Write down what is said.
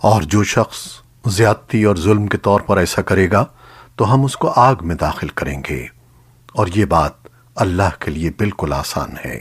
اور جو شخص زیادتی اور ظلم کے طور پر ایسا کرے گا، تو ہم اس کو آگ میں داخل کریں گے۔ اور یہ بات اللہ کے لیے بالکل آسان ہے۔